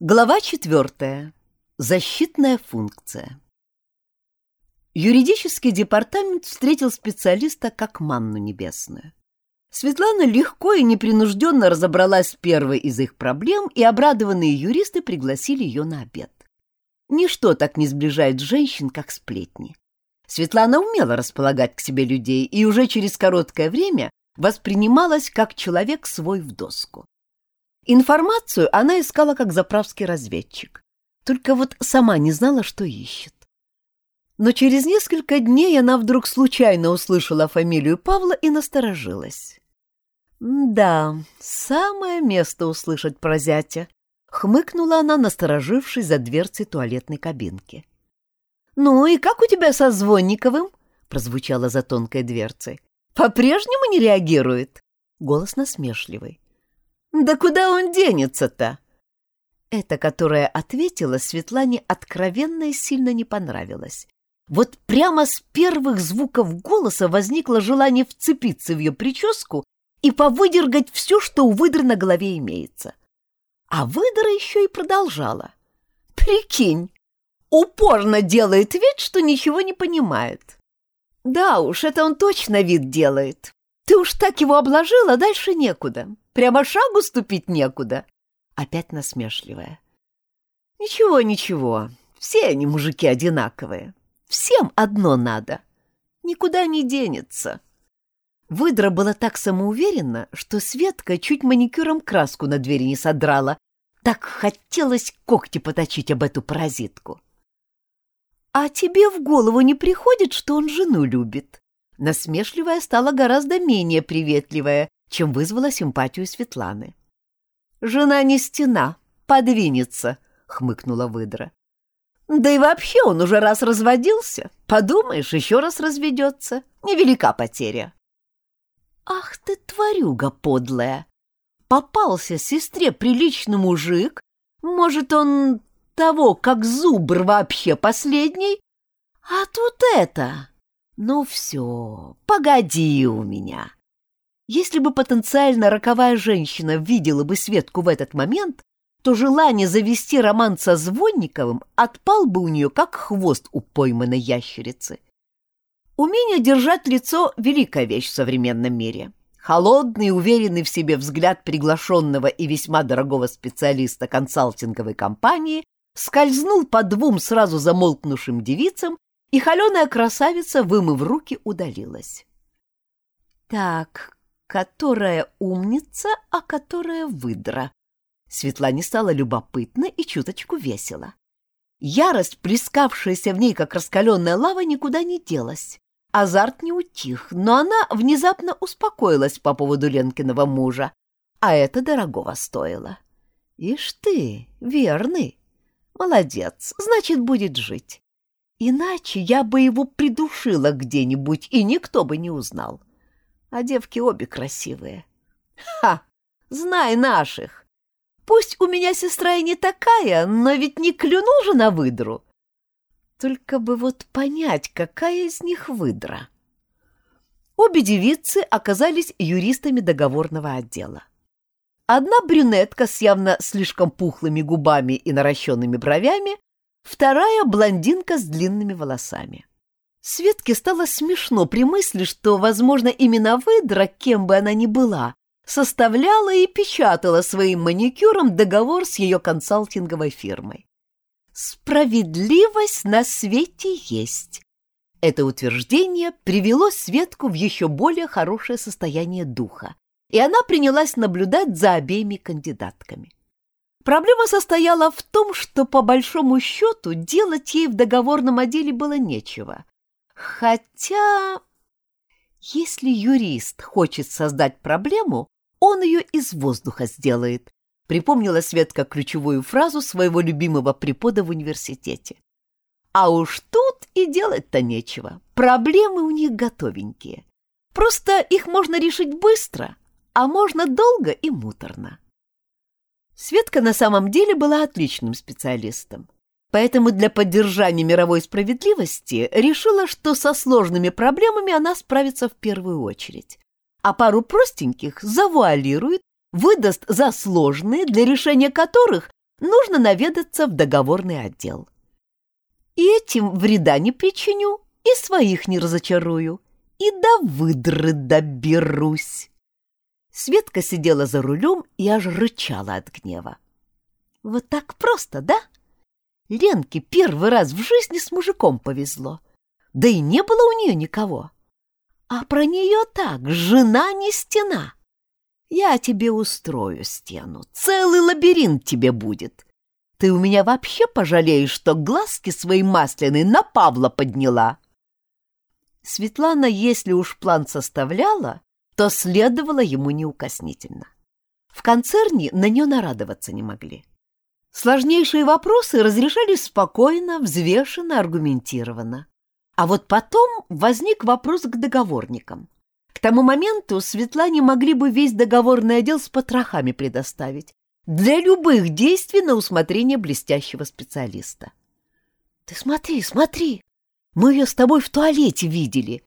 Глава четвертая. Защитная функция. Юридический департамент встретил специалиста как манну небесную. Светлана легко и непринужденно разобралась с первой из их проблем, и обрадованные юристы пригласили ее на обед. Ничто так не сближает женщин, как сплетни. Светлана умела располагать к себе людей и уже через короткое время воспринималась как человек свой в доску. Информацию она искала как заправский разведчик. Только вот сама не знала, что ищет. Но через несколько дней она вдруг случайно услышала фамилию Павла и насторожилась. «Да, самое место услышать про зятя», — хмыкнула она, насторожившись за дверцей туалетной кабинки. «Ну и как у тебя со Звонниковым?» — прозвучало за тонкой дверцей. «По-прежнему не реагирует?» Голос насмешливый. Да куда он денется-то? Эта, которая ответила, Светлане откровенно и сильно не понравилась. Вот прямо с первых звуков голоса возникло желание вцепиться в ее прическу и повыдергать все, что у выдры на голове имеется. А выдра еще и продолжала. «Прикинь, упорно делает вид, что ничего не понимает. Да уж, это он точно вид делает. Ты уж так его обложила, дальше некуда. Прямо шагу ступить некуда. Опять насмешливая. Ничего, ничего. Все они, мужики, одинаковые. Всем одно надо. Никуда не денется. Выдра была так самоуверена, что Светка чуть маникюром краску на двери не содрала. Так хотелось когти поточить об эту паразитку. «А тебе в голову не приходит, что он жену любит?» Насмешливая стала гораздо менее приветливая, чем вызвала симпатию Светланы. «Жена не стена, подвинется», — хмыкнула выдра. «Да и вообще он уже раз разводился. Подумаешь, еще раз разведется. Невелика потеря». «Ах ты, тварюга подлая! Попался сестре приличный мужик. Может, он того, как зубр вообще последний? А тут это...» «Ну все, погоди у меня!» Если бы потенциально роковая женщина видела бы Светку в этот момент, то желание завести роман со Звонниковым отпал бы у нее, как хвост у пойманной ящерицы. Умение держать лицо — великая вещь в современном мире. Холодный, уверенный в себе взгляд приглашенного и весьма дорогого специалиста консалтинговой компании скользнул по двум сразу замолкнувшим девицам и холеная красавица, вымыв руки, удалилась. «Так, которая умница, а которая выдра?» Светлане стало любопытно и чуточку весело. Ярость, плескавшаяся в ней, как раскаленная лава, никуда не делась. Азарт не утих, но она внезапно успокоилась по поводу Ленкиного мужа, а это дорогого стоило. Ишь ты, верный. Молодец, значит, будет жить. Иначе я бы его придушила где-нибудь, и никто бы не узнал. А девки обе красивые. Ха! Знай наших! Пусть у меня сестра и не такая, но ведь не клюнул же на выдру. Только бы вот понять, какая из них выдра. Обе девицы оказались юристами договорного отдела. Одна брюнетка с явно слишком пухлыми губами и наращенными бровями, вторая — блондинка с длинными волосами. Светке стало смешно при мысли, что, возможно, именно выдра, кем бы она ни была, составляла и печатала своим маникюром договор с ее консалтинговой фирмой. «Справедливость на свете есть». Это утверждение привело Светку в еще более хорошее состояние духа, и она принялась наблюдать за обеими кандидатками. Проблема состояла в том, что по большому счету делать ей в договорном отделе было нечего. Хотя, если юрист хочет создать проблему, он ее из воздуха сделает, припомнила Светка ключевую фразу своего любимого препода в университете. А уж тут и делать-то нечего. Проблемы у них готовенькие. Просто их можно решить быстро, а можно долго и муторно. Светка на самом деле была отличным специалистом. Поэтому для поддержания мировой справедливости решила, что со сложными проблемами она справится в первую очередь, а пару простеньких завуалирует, выдаст за сложные, для решения которых нужно наведаться в договорный отдел. И этим вреда не причиню, и своих не разочарую, и до выдры доберусь. Светка сидела за рулем и аж рычала от гнева. Вот так просто, да? Ленке первый раз в жизни с мужиком повезло. Да и не было у нее никого. А про нее так, жена не стена. Я тебе устрою стену, целый лабиринт тебе будет. Ты у меня вообще пожалеешь, что глазки свои масляные на Павла подняла. Светлана, если уж план составляла, то следовало ему неукоснительно. В концерне на нее нарадоваться не могли. Сложнейшие вопросы разрешались спокойно, взвешенно, аргументированно. А вот потом возник вопрос к договорникам. К тому моменту Светлане могли бы весь договорный отдел с потрохами предоставить для любых действий на усмотрение блестящего специалиста. «Ты смотри, смотри! Мы ее с тобой в туалете видели!»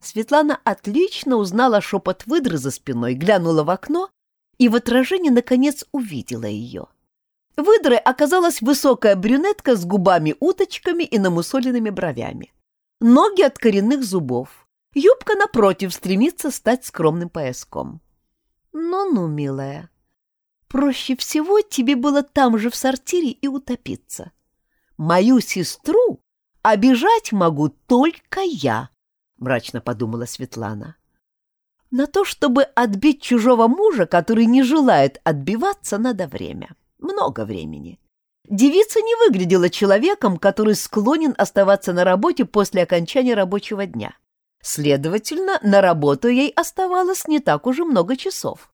Светлана отлично узнала шепот выдры за спиной, глянула в окно и в отражении, наконец, увидела ее. Выдрой оказалась высокая брюнетка с губами-уточками и намусоленными бровями. Ноги от коренных зубов. Юбка, напротив, стремится стать скромным пояском. Ну-ну, милая, проще всего тебе было там же в сортире и утопиться. Мою сестру обижать могу только я, мрачно подумала Светлана. На то, чтобы отбить чужого мужа, который не желает отбиваться, надо время. Много времени. Девица не выглядела человеком, который склонен оставаться на работе после окончания рабочего дня. Следовательно, на работу ей оставалось не так уже много часов.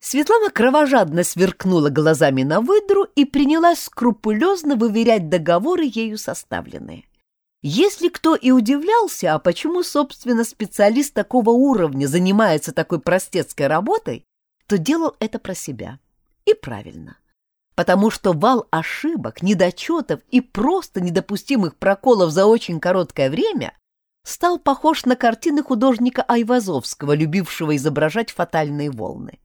Светлана кровожадно сверкнула глазами на выдру и принялась скрупулезно выверять договоры, ею составленные. Если кто и удивлялся, а почему, собственно, специалист такого уровня занимается такой простецкой работой, то делал это про себя. И правильно. Потому что вал ошибок, недочетов и просто недопустимых проколов за очень короткое время стал похож на картины художника Айвазовского, любившего изображать фатальные волны.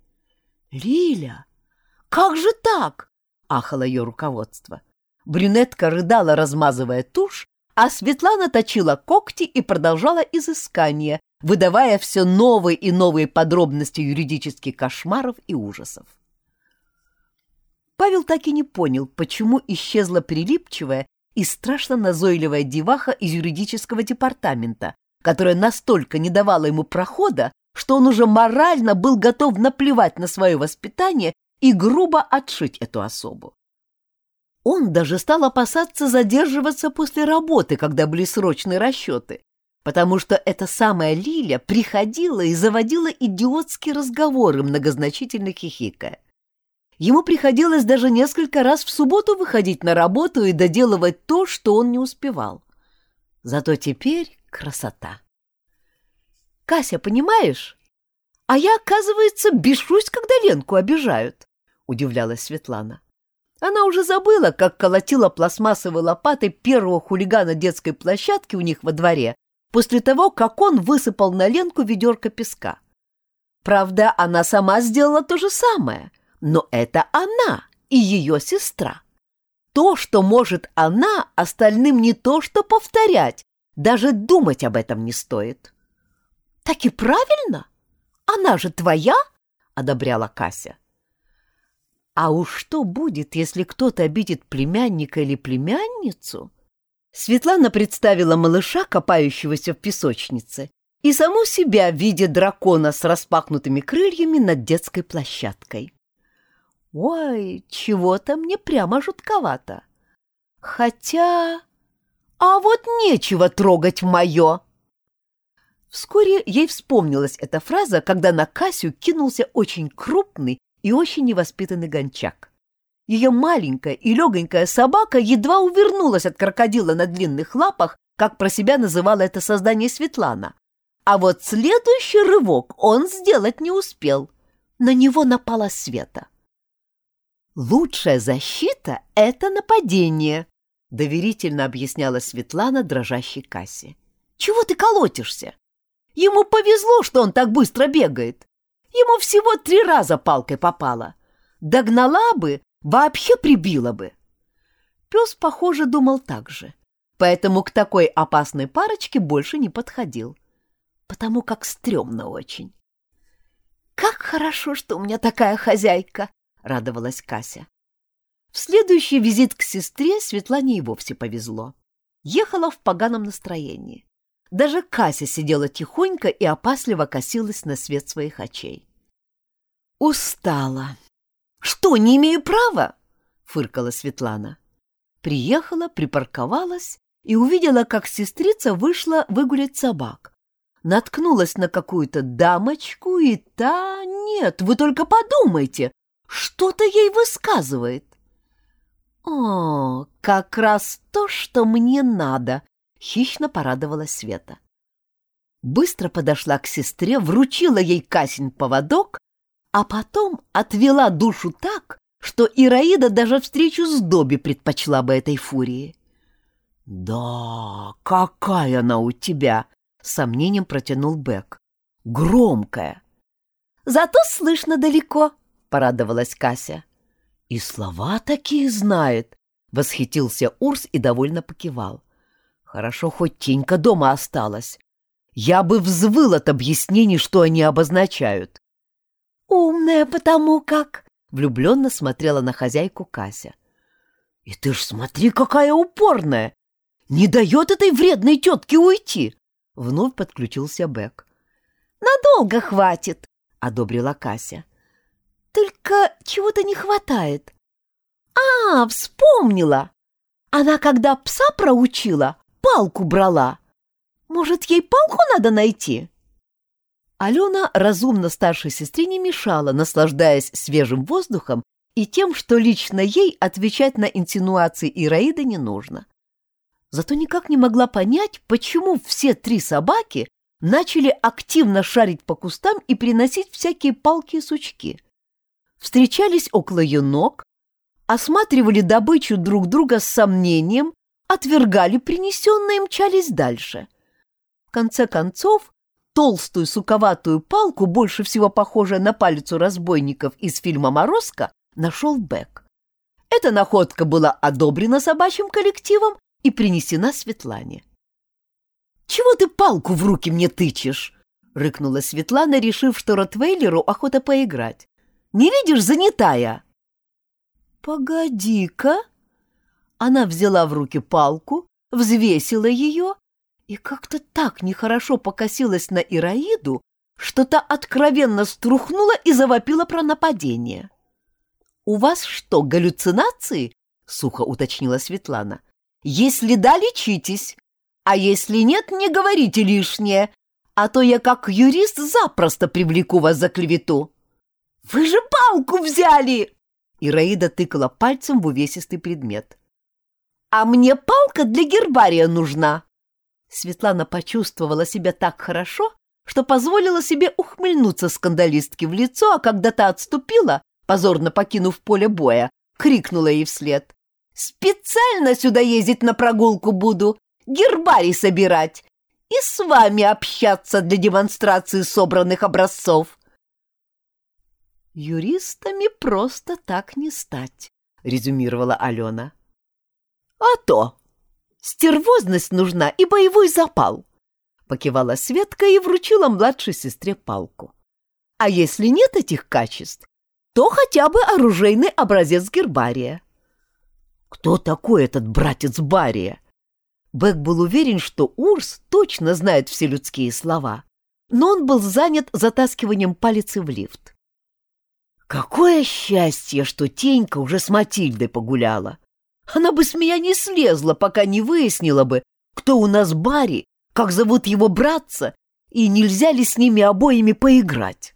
«Лиля, как же так?» — ахало ее руководство. Брюнетка рыдала, размазывая тушь, а Светлана точила когти и продолжала изыскание, выдавая все новые и новые подробности юридических кошмаров и ужасов. Павел так и не понял, почему исчезла прилипчивая и страшно назойливая деваха из юридического департамента, которая настолько не давала ему прохода, что он уже морально был готов наплевать на свое воспитание и грубо отшить эту особу. Он даже стал опасаться задерживаться после работы, когда были срочные расчеты, потому что эта самая Лиля приходила и заводила идиотские разговоры, многозначительно хихикая. Ему приходилось даже несколько раз в субботу выходить на работу и доделывать то, что он не успевал. Зато теперь красота. «Кася, понимаешь? А я, оказывается, бешусь, когда Ленку обижают», — удивлялась Светлана. Она уже забыла, как колотила пластмассовой лопатой первого хулигана детской площадки у них во дворе после того, как он высыпал на Ленку ведерко песка. Правда, она сама сделала то же самое — но это она и ее сестра. То, что может она, остальным не то, что повторять, даже думать об этом не стоит. — Так и правильно. Она же твоя, — одобряла Кася. А уж что будет, если кто-то обидит племянника или племянницу? Светлана представила малыша, копающегося в песочнице, и саму себя в виде дракона с распахнутыми крыльями над детской площадкой. Ой, чего-то мне прямо жутковато. Хотя... А вот нечего трогать мое. Вскоре ей вспомнилась эта фраза, когда на Касю кинулся очень крупный и очень невоспитанный гончак. Ее маленькая и легонькая собака едва увернулась от крокодила на длинных лапах, как про себя называла это создание Светлана. А вот следующий рывок он сделать не успел. На него напала Света. «Лучшая защита — это нападение», — доверительно объясняла Светлана дрожащей кассе. «Чего ты колотишься? Ему повезло, что он так быстро бегает. Ему всего три раза палкой попала. Догнала бы, Вообще прибило бы. Пес, похоже, думал так же, поэтому к такой опасной парочке больше не подходил, потому как стрёмно очень. «Как хорошо, что у меня такая хозяйка!» — радовалась Кася. В следующий визит к сестре Светлане и вовсе повезло. Ехала в поганом настроении. Даже Кася сидела тихонько и опасливо косилась на свет своих очей. «Устала!» «Что, не имею права?» — фыркала Светлана. Приехала, припарковалась и увидела, как сестрица вышла выгулять собак. Наткнулась на какую-то дамочку, и та... Нет, вы только подумайте, что-то ей высказывает. «О, как раз то, что мне надо!» — хищно порадовалась Света. Быстро подошла к сестре, вручила ей Касень поводок, а потом отвела душу так, что Ираида даже встречу с Доби предпочла бы этой фурии. «Да, какая она у тебя!» — сомнением протянул Бек. «Громкая!» «Зато слышно далеко!» — порадовалась Кася. «И слова такие знает!» — восхитился Урс и довольно покивал. «Хорошо, хоть Тенька дома осталась. Я бы взвыл от объяснений, что они обозначают. «Умная потому как!» — влюбленно смотрела на хозяйку Кася. «И ты ж смотри, какая упорная! Не дает этой вредной тетке уйти!» Вновь подключился Бек. «Надолго хватит!» — одобрила Кася. «Только чего-то не хватает. А, вспомнила! Она, когда пса проучила, палку брала. Может, ей палку надо найти?» Алена разумно старшей сестре не мешала, наслаждаясь свежим воздухом и тем, что лично ей отвечать на инсинуации Ираиды не нужно. Зато никак не могла понять, почему все три собаки начали активно шарить по кустам и приносить всякие палки и сучки. Встречались около ее ног, осматривали добычу друг друга с сомнением, отвергали принесенное и мчались дальше. В конце концов, толстую суковатую палку, больше всего похожую на палец у разбойников из фильма «Морозко», нашел Бек. Эта находка была одобрена собачьим коллективом и принесена Светлане. «Чего ты палку в руки мне тычешь?» — рыкнула Светлана, решив, что Ротвейлеру охота поиграть. «Не видишь, занятая!» «Погоди-ка!» Она взяла в руки палку, взвесила ее и как-то так нехорошо покосилась на Ираиду, что та откровенно струхнула и завопила про нападение. «У вас что, галлюцинации?» — сухо уточнила Светлана. «Если да, лечитесь, а если нет, не говорите лишнее, а то я как юрист запросто привлеку вас за клевету». «Вы же палку взяли!» Ираида тыкала пальцем в увесистый предмет. «А мне палка для гербария нужна!» Светлана почувствовала себя так хорошо, что позволила себе ухмыльнуться скандалистке в лицо, а когда та отступила, позорно покинув поле боя, крикнула ей вслед. «Специально сюда ездить на прогулку буду, гербарий собирать и с вами общаться для демонстрации собранных образцов». «Юристами просто так не стать», — резюмировала Алена. «А то!» Стервозность нужна и боевой запал. Покивала Светка и вручила младшей сестре палку. А если нет этих качеств, то хотя бы оружейный образец гербария. Кто такой этот братец Бария? Бэк был уверен, что Урс точно знает все людские слова, но он был занят затаскиванием палицы в лифт. Какое счастье, что Тенька уже с Матильдой погуляла. Она бы с меня не слезла, пока не выяснила бы, кто у нас Барри, как зовут его братца и нельзя ли с ними обоими поиграть.